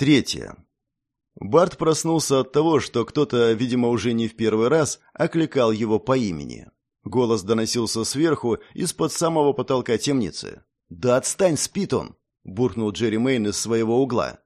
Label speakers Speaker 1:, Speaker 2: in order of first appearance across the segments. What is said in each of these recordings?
Speaker 1: Третье. Барт проснулся от того, что кто-то, видимо, уже не в первый раз, окликал его по имени. Голос доносился сверху, из-под самого потолка темницы. «Да отстань, спит он!» — буркнул Джерри Мейн из своего угла.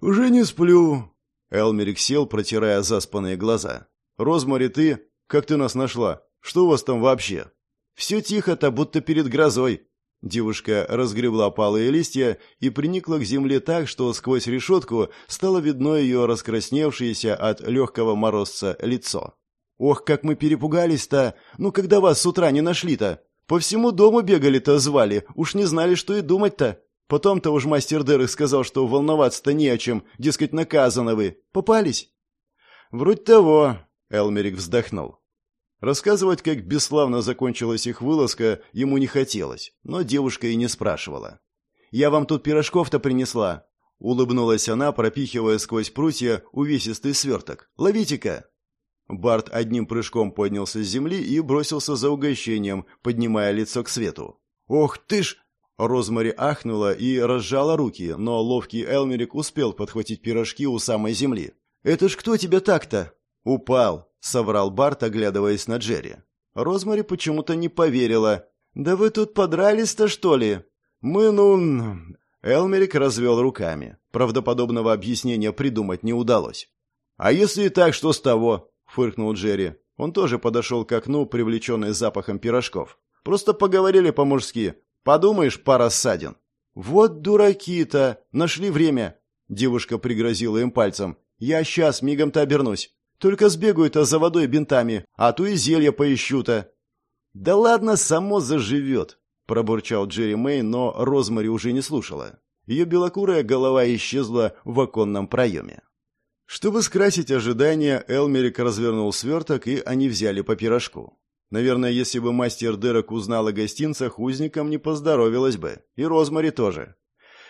Speaker 1: «Уже не сплю». Элмерик сел, протирая заспанные глаза. «Розмари, ты? Как ты нас нашла? Что у вас там вообще?» «Все тихо-то, будто перед грозой», Девушка разгребла палые листья и приникла к земле так, что сквозь решетку стало видно ее раскрасневшееся от легкого морозца лицо. «Ох, как мы перепугались-то! Ну, когда вас с утра не нашли-то? По всему дому бегали-то, звали, уж не знали, что и думать-то. Потом-то уж мастер Дерек сказал, что волноваться-то не о чем, дескать, наказаны вы. Попались?» «Вроде того», — Элмерик вздохнул. Рассказывать, как бесславно закончилась их вылазка, ему не хотелось, но девушка и не спрашивала. «Я вам тут пирожков-то принесла!» Улыбнулась она, пропихивая сквозь прутья увесистый сверток. «Ловите-ка!» Барт одним прыжком поднялся с земли и бросился за угощением, поднимая лицо к свету. «Ох ты ж!» Розмари ахнула и разжала руки, но ловкий Элмерик успел подхватить пирожки у самой земли. «Это ж кто тебя так-то?» «Упал», — соврал Барт, оглядываясь на Джерри. Розмари почему-то не поверила. «Да вы тут подрались-то, что ли?» «Мы, ну...» Элмерик развел руками. Правдоподобного объяснения придумать не удалось. «А если и так, что с того?» — фыркнул Джерри. Он тоже подошел к окну, привлеченный запахом пирожков. «Просто поговорили по-мужски. Подумаешь, пара ссадин». «Вот дураки-то! Нашли время!» Девушка пригрозила им пальцем. «Я сейчас мигом-то обернусь». Только сбегаю-то за водой бинтами, а то и зелье поищу-то». «Да ладно, само заживет», — пробурчал Джерри Мэй, но Розмари уже не слушала. Ее белокурая голова исчезла в оконном проеме. Чтобы скрасить ожидания, Элмерик развернул сверток, и они взяли по пирожку. Наверное, если бы мастер Дерек узнал о гостинцах, узникам не поздоровилась бы. И Розмари тоже.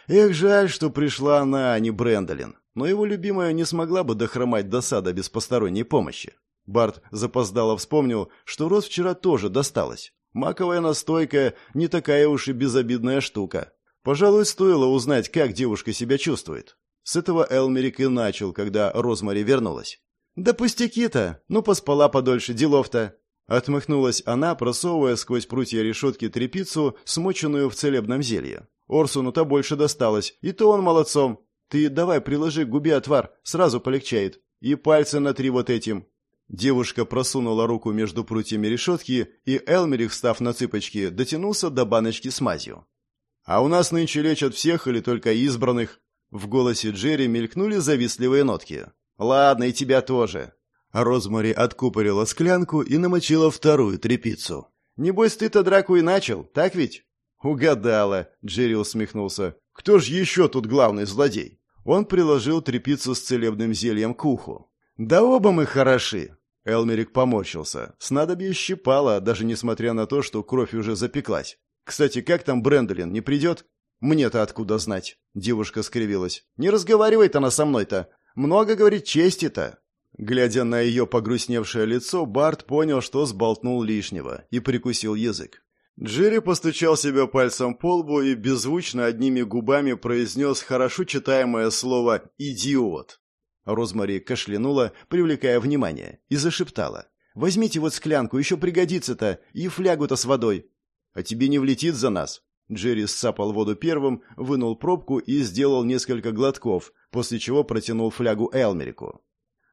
Speaker 1: Эх, жаль, что пришла она, а не Брэндолин но его любимая не смогла бы дохромать до сада без посторонней помощи. Барт запоздало вспомнил, что Рос вчера тоже досталось. Маковая настойка не такая уж и безобидная штука. Пожалуй, стоило узнать, как девушка себя чувствует. С этого Элмерик и начал, когда Розмари вернулась. «Да пустяки-то! Ну, поспала подольше, делов-то!» Отмахнулась она, просовывая сквозь прутья решетки трепицу, смоченную в целебном зелье. Орсуну-то больше досталось, и то он молодцом. Ты давай приложи к губе отвар, сразу полегчает. И пальцы на три вот этим». Девушка просунула руку между прутьями решетки, и Элмерих, встав на цыпочки, дотянулся до баночки с мазью. «А у нас нынче лечат всех или только избранных?» В голосе Джерри мелькнули завистливые нотки. «Ладно, и тебя тоже». Розмари откупорила склянку и намочила вторую трепицу. «Небось, ты-то драку и начал, так ведь?» «Угадала», — Джерри усмехнулся. «Кто ж еще тут главный злодей?» Он приложил трепицу с целебным зельем к уху. «Да оба мы хороши!» Элмерик поморщился. Снадобье щипало, даже несмотря на то, что кровь уже запеклась. «Кстати, как там Брэндолин, не придет?» «Мне-то откуда знать?» Девушка скривилась. «Не разговаривает она со мной-то. Много, говорит, чести-то». Глядя на ее погрустневшее лицо, Барт понял, что сболтнул лишнего, и прикусил язык. Джерри постучал себя пальцем по лбу и беззвучно одними губами произнес хорошо читаемое слово «идиот». Розмари кашлянула, привлекая внимание, и зашептала. «Возьмите вот склянку, еще пригодится-то, и флягу-то с водой». «А тебе не влетит за нас?» Джерри сцапал воду первым, вынул пробку и сделал несколько глотков, после чего протянул флягу Элмерику.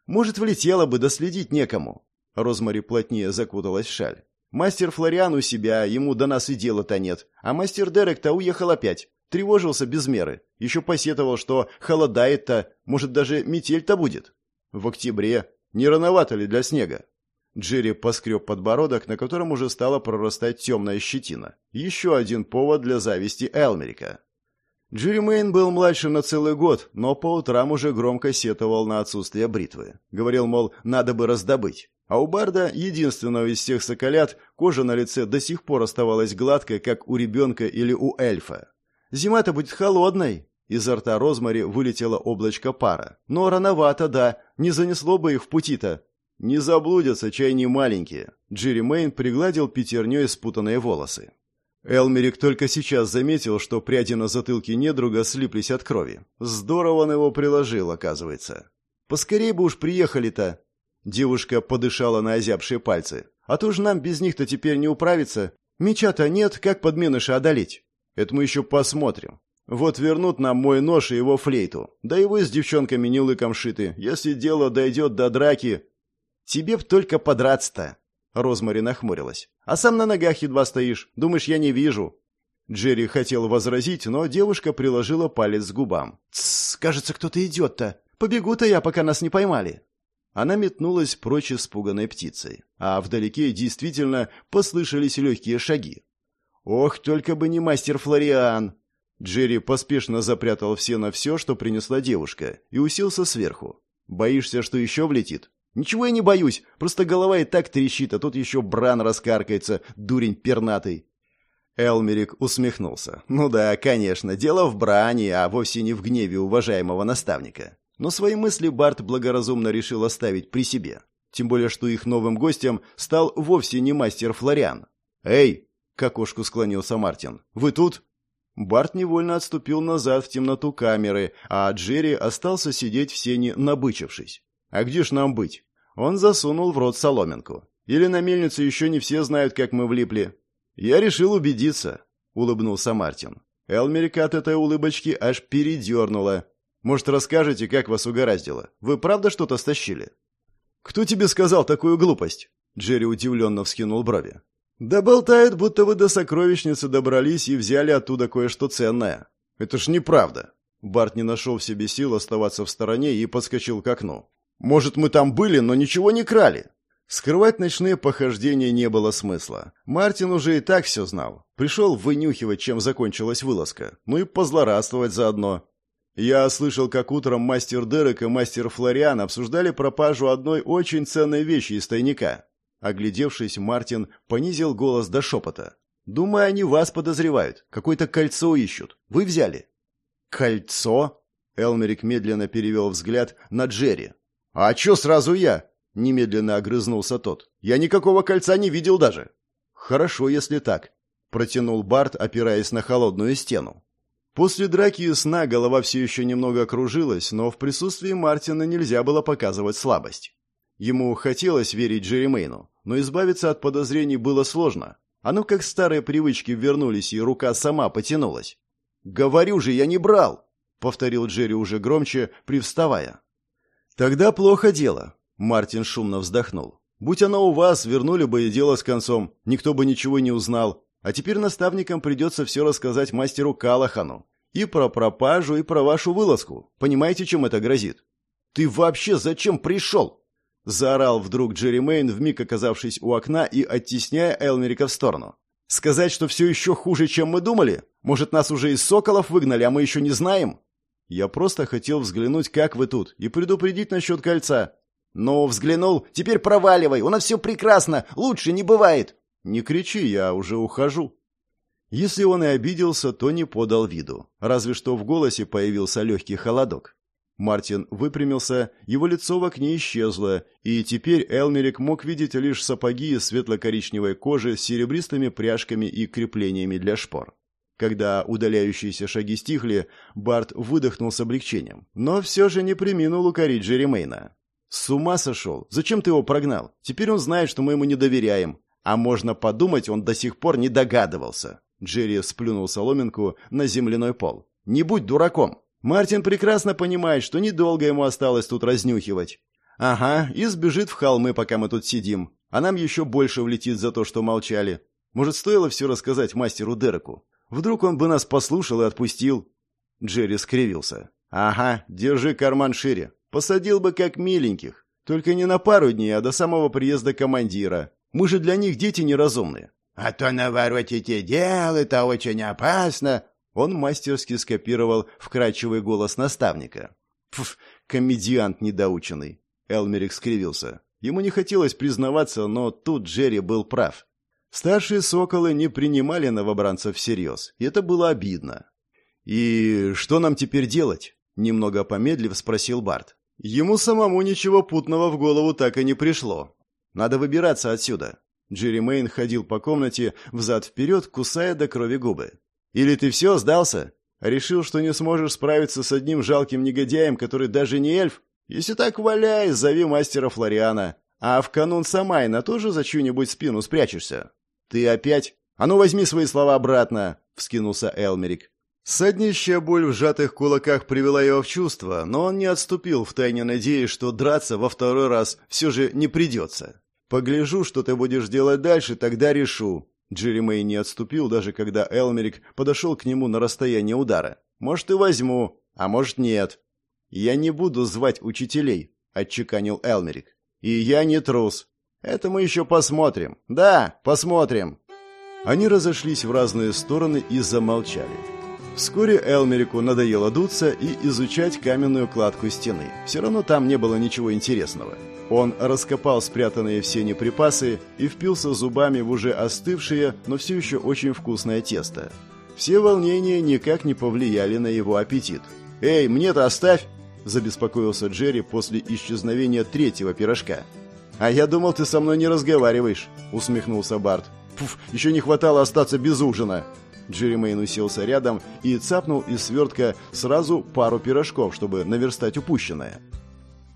Speaker 1: «Может, влетело бы, доследить некому». Розмари плотнее закуталась в шаль. Мастер Флориан у себя, ему до нас и дела-то нет. А мастер Дерек-то уехал опять. Тревожился без меры. Еще посетовал, что холодает-то, может, даже метель-то будет. В октябре. Не рановато ли для снега? Джерри поскреб подбородок, на котором уже стала прорастать темная щетина. Еще один повод для зависти Элмерика. Джерри Мэйн был младше на целый год, но по утрам уже громко сетовал на отсутствие бритвы. Говорил, мол, надо бы раздобыть. А у Барда, единственного из всех соколят, кожа на лице до сих пор оставалась гладкой, как у ребенка или у эльфа. «Зима-то будет холодной!» Изо рта Розмари вылетело облачко пара. «Но рановато, да. Не занесло бы их в пути-то». «Не заблудятся, чай не маленькие». Джерри пригладил пятерней спутанные волосы. Элмерик только сейчас заметил, что пряди на затылке недруга слиплись от крови. Здорово он его приложил, оказывается. «Поскорей бы уж приехали-то!» Девушка подышала на озябшие пальцы. «А то ж нам без них-то теперь не управиться. Меча-то нет, как подменыша одолеть?» «Это мы еще посмотрим. Вот вернут нам мой нож и его флейту. Да и вы с девчонками не лыком шиты. Если дело дойдет до драки...» «Тебе б только подраться-то!» Розмари нахмурилась. «А сам на ногах едва стоишь. Думаешь, я не вижу?» Джерри хотел возразить, но девушка приложила палец к губам. «Тссс, кажется, кто-то идет-то. Побегу-то я, пока нас не поймали». Она метнулась прочь испуганной птицей, а вдалеке действительно послышались легкие шаги. «Ох, только бы не мастер Флориан!» Джерри поспешно запрятал все на все, что принесла девушка, и уселся сверху. «Боишься, что еще влетит?» «Ничего я не боюсь, просто голова и так трещит, а тут еще Бран раскаркается, дурень пернатый». Элмерик усмехнулся. «Ну да, конечно, дело в брани, а вовсе не в гневе уважаемого наставника». Но свои мысли Барт благоразумно решил оставить при себе. Тем более, что их новым гостем стал вовсе не мастер Флориан. «Эй!» — к окошку склонился Мартин. «Вы тут?» Барт невольно отступил назад в темноту камеры, а Джерри остался сидеть в сене, набычившись. «А где ж нам быть?» Он засунул в рот соломинку. «Или на мельнице еще не все знают, как мы влипли?» «Я решил убедиться», — улыбнулся Мартин. Элмерика от этой улыбочки аж передернула. «Может, расскажете, как вас угораздило? Вы правда что-то стащили?» «Кто тебе сказал такую глупость?» Джерри удивленно вскинул брови. «Да болтают, будто вы до сокровищницы добрались и взяли оттуда кое-что ценное». «Это ж неправда». Барт не нашел в себе сил оставаться в стороне и подскочил к окну. Может, мы там были, но ничего не крали. Скрывать ночные похождения не было смысла. Мартин уже и так все знал. Пришел вынюхивать, чем закончилась вылазка. Ну и позлорадствовать заодно. Я слышал, как утром мастер Дерек и мастер Флориан обсуждали пропажу одной очень ценной вещи из тайника. Оглядевшись, Мартин понизил голос до шепота. «Думаю, они вас подозревают. Какое-то кольцо ищут. Вы взяли?» «Кольцо?» Элмерик медленно перевел взгляд на Джерри. «А чё сразу я?» — немедленно огрызнулся тот. «Я никакого кольца не видел даже». «Хорошо, если так», — протянул Барт, опираясь на холодную стену. После драки и сна голова все еще немного кружилась, но в присутствии Мартина нельзя было показывать слабость. Ему хотелось верить Джеремейну, но избавиться от подозрений было сложно. Оно как старые привычки вернулись, и рука сама потянулась. «Говорю же, я не брал!» — повторил Джерри уже громче, привставая. «Тогда плохо дело», — Мартин шумно вздохнул. «Будь оно у вас, вернули бы и дело с концом, никто бы ничего не узнал. А теперь наставникам придется все рассказать мастеру Калахану. И про пропажу, и про вашу вылазку. Понимаете, чем это грозит?» «Ты вообще зачем пришел?» Заорал вдруг Джерри Мейн, вмиг оказавшись у окна и оттесняя Элмерика в сторону. «Сказать, что все еще хуже, чем мы думали? Может, нас уже из соколов выгнали, а мы еще не знаем?» Я просто хотел взглянуть, как вы тут, и предупредить насчет кольца. Ну, взглянул, теперь проваливай, у нас все прекрасно, лучше не бывает. Не кричи, я уже ухожу. Если он и обиделся, то не подал виду, разве что в голосе появился легкий холодок. Мартин выпрямился, его лицо в окне исчезло, и теперь Элмерик мог видеть лишь сапоги из светло-коричневой кожи с серебристыми пряжками и креплениями для шпор. Когда удаляющиеся шаги стихли, Барт выдохнул с облегчением, но все же не приминул укорить Джеремейна. «С ума сошел! Зачем ты его прогнал? Теперь он знает, что мы ему не доверяем. А можно подумать, он до сих пор не догадывался». Джерри сплюнул соломинку на земляной пол. «Не будь дураком! Мартин прекрасно понимает, что недолго ему осталось тут разнюхивать. Ага, и сбежит в холмы, пока мы тут сидим. А нам еще больше влетит за то, что молчали. Может, стоило все рассказать мастеру Дереку? Вдруг он бы нас послушал и отпустил?» Джерри скривился. «Ага, держи карман шире. Посадил бы как миленьких. Только не на пару дней, а до самого приезда командира. Мы же для них дети неразумные». «А то наворотите дел, это очень опасно!» Он мастерски скопировал вкрадчивый голос наставника. «Пф, комедиант недоученный!» Элмерик скривился. Ему не хотелось признаваться, но тут Джерри был прав. Старшие соколы не принимали новобранцев всерьез, и это было обидно. «И что нам теперь делать?» — немного помедлив спросил Барт. Ему самому ничего путного в голову так и не пришло. «Надо выбираться отсюда». Джерри Мэйн ходил по комнате взад-вперед, кусая до крови губы. «Или ты все, сдался? Решил, что не сможешь справиться с одним жалким негодяем, который даже не эльф? Если так валяй, зови мастера Флориана. А в канун Самайна тоже за чью-нибудь спину спрячешься?» «Ты опять? А ну возьми свои слова обратно!» — вскинулся Элмерик. Саднищая боль в сжатых кулаках привела его в чувство, но он не отступил, втайне надеясь, что драться во второй раз все же не придется. «Погляжу, что ты будешь делать дальше, тогда решу». Джерри Мэй не отступил, даже когда Элмерик подошел к нему на расстояние удара. «Может, и возьму, а может, нет». «Я не буду звать учителей», — отчеканил Элмерик. «И я не трус. Это мы еще посмотрим. Да, посмотрим». Они разошлись в разные стороны и замолчали. Вскоре Элмерику надоело дуться и изучать каменную кладку стены. Все равно там не было ничего интересного. Он раскопал спрятанные в сене припасы и впился зубами в уже остывшее, но все еще очень вкусное тесто. Все волнения никак не повлияли на его аппетит. «Эй, мне-то оставь!» – забеспокоился Джерри после исчезновения третьего пирожка. «А я думал, ты со мной не разговариваешь», – усмехнулся Барт. «Пуф, еще не хватало остаться без ужина!» Джеремейн уселся рядом и цапнул из свертка сразу пару пирожков, чтобы наверстать упущенное.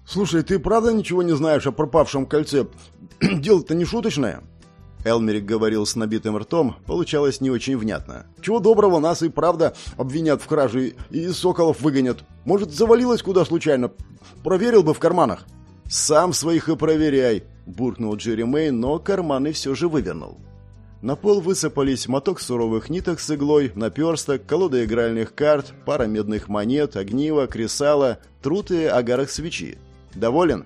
Speaker 1: «Слушай, ты правда ничего не знаешь о пропавшем кольце? Дело-то не шуточное?» Элмерик говорил с набитым ртом, получалось не очень внятно. «Чего доброго, нас и правда обвинят в краже и соколов выгонят. Может, завалилось куда случайно? Проверил бы в карманах». «Сам своих и проверяй», — буркнул Джерри Мэй, но карманы все же вывернул. На пол высыпались моток суровых ниток с иглой, наперсток, колода игральных карт, пара медных монет, огниво, кресало, труд и агарок свечи. «Доволен?»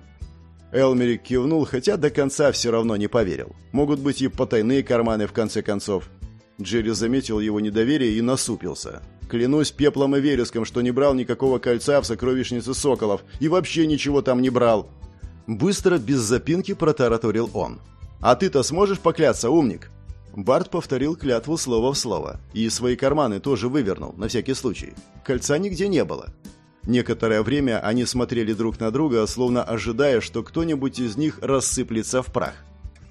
Speaker 1: Элмерик кивнул, хотя до конца все равно не поверил. Могут быть и потайные карманы, в конце концов. Джерри заметил его недоверие и насупился. «Клянусь пеплом и вереском, что не брал никакого кольца в сокровищнице соколов и вообще ничего там не брал!» Быстро, без запинки, протараторил он. «А ты-то сможешь покляться, умник?» Барт повторил клятву слово в слово. И свои карманы тоже вывернул, на всякий случай. Кольца нигде не было. Некоторое время они смотрели друг на друга, словно ожидая, что кто-нибудь из них рассыплется в прах.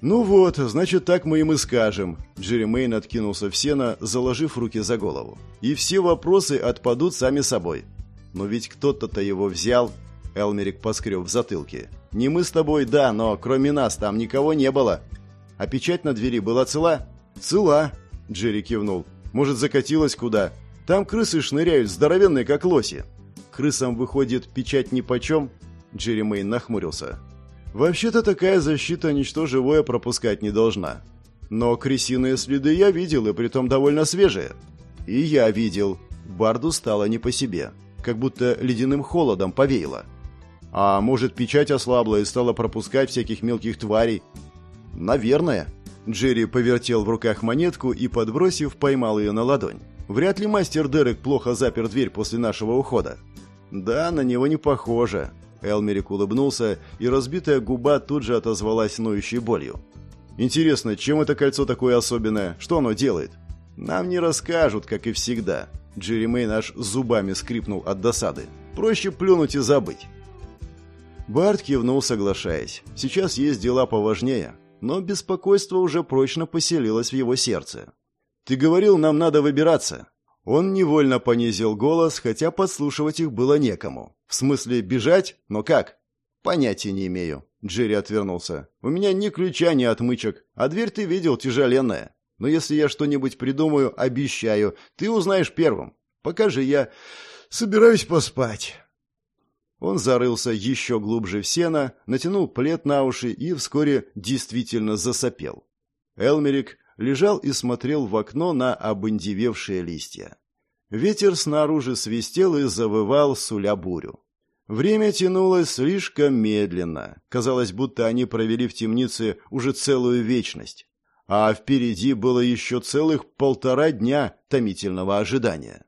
Speaker 1: «Ну вот, значит, так мы им и скажем». Джерри Мэйн откинулся в сено, заложив руки за голову. «И все вопросы отпадут сами собой». «Но ведь кто-то-то его взял», — Элмерик поскреб в затылке. «Не мы с тобой, да, но кроме нас там никого не было. А печать на двери была цела?» «Цела», — Джерри кивнул. «Может, закатилась куда? Там крысы шныряют, здоровенные, как лоси». «Крысам, выходит, печать нипочем?» Джерри Мэйн нахмурился. «Вообще-то такая защита ничто живое пропускать не должна. Но крысиные следы я видел, и притом довольно свежие». «И я видел». Барду стало не по себе. Как будто ледяным холодом повеяло. «А может, печать ослабла и стала пропускать всяких мелких тварей?» «Наверное», Джерри повертел в руках монетку и, подбросив, поймал ее на ладонь. Вряд ли мастер Дерек плохо запер дверь после нашего ухода. Да, на него не похоже. Элмерик улыбнулся, и разбитая губа тут же отозвалась ноющей болью. Интересно, чем это кольцо такое особенное? Что оно делает? Нам не расскажут, как и всегда. Джерри Мэй наш зубами скрипнул от досады. Проще плюнуть и забыть. Барт кивнул, соглашаясь. Сейчас есть дела поважнее но беспокойство уже прочно поселилось в его сердце. «Ты говорил, нам надо выбираться». Он невольно понизил голос, хотя подслушивать их было некому. «В смысле, бежать? Но как?» «Понятия не имею», — Джерри отвернулся. «У меня ни ключа, ни отмычек, а дверь ты видел тяжеленная. Но если я что-нибудь придумаю, обещаю, ты узнаешь первым. Покажи, я собираюсь поспать». Он зарылся еще глубже в сено, натянул плед на уши и вскоре действительно засопел. Элмерик лежал и смотрел в окно на обындевевшие листья. Ветер снаружи свистел и завывал, суля бурю. Время тянулось слишком медленно. Казалось, будто они провели в темнице уже целую вечность. А впереди было еще целых полтора дня томительного ожидания.